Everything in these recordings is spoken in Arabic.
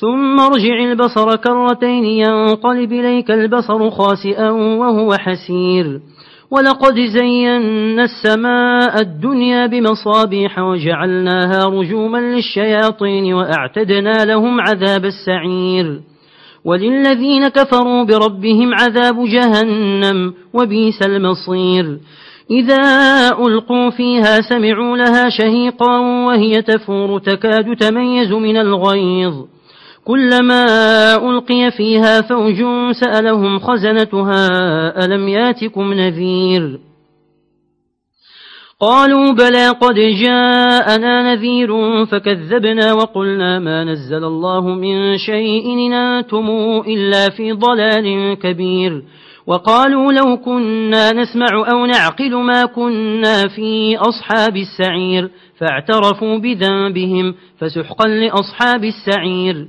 ثم ارجع البصر كرتين ينقلب إليك البصر خاسئا وهو حسير. ولقد زينا السماء الدنيا بمصابيح وجعلناها رجوما للشياطين وأعتدنا لهم عذاب السعير. وللذين كفروا بربهم عذاب جهنم وبيس المصير. إذا ألقوا فيها سمعوا لها شهيقا وهي تفور تكاد تميز من الغيظ. كلما ألقي فيها فوج سألهم خزنتها ألم ياتكم نذير؟ قالوا بلى قد جاءنا نذير فكذبنا وقلنا ما نزل الله من شيء أنتم إلا في ضلال كبير. وقالوا لو كنا نسمع أو نعقل ما كنا في أصحاب السعير فاعترفوا بذنبهم فسحقا لأصحاب السعير.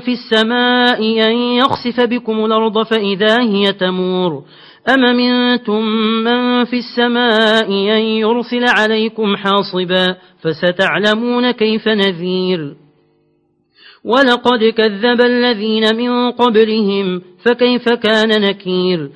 في السماء أن يخسف بكم الأرض فإذا هي تمور. أم منتم من في السماء أن يرسل عليكم حاصبا فستعلمون كيف نذير. ولقد كذب الذين من قبلهم فكيف كان نكير؟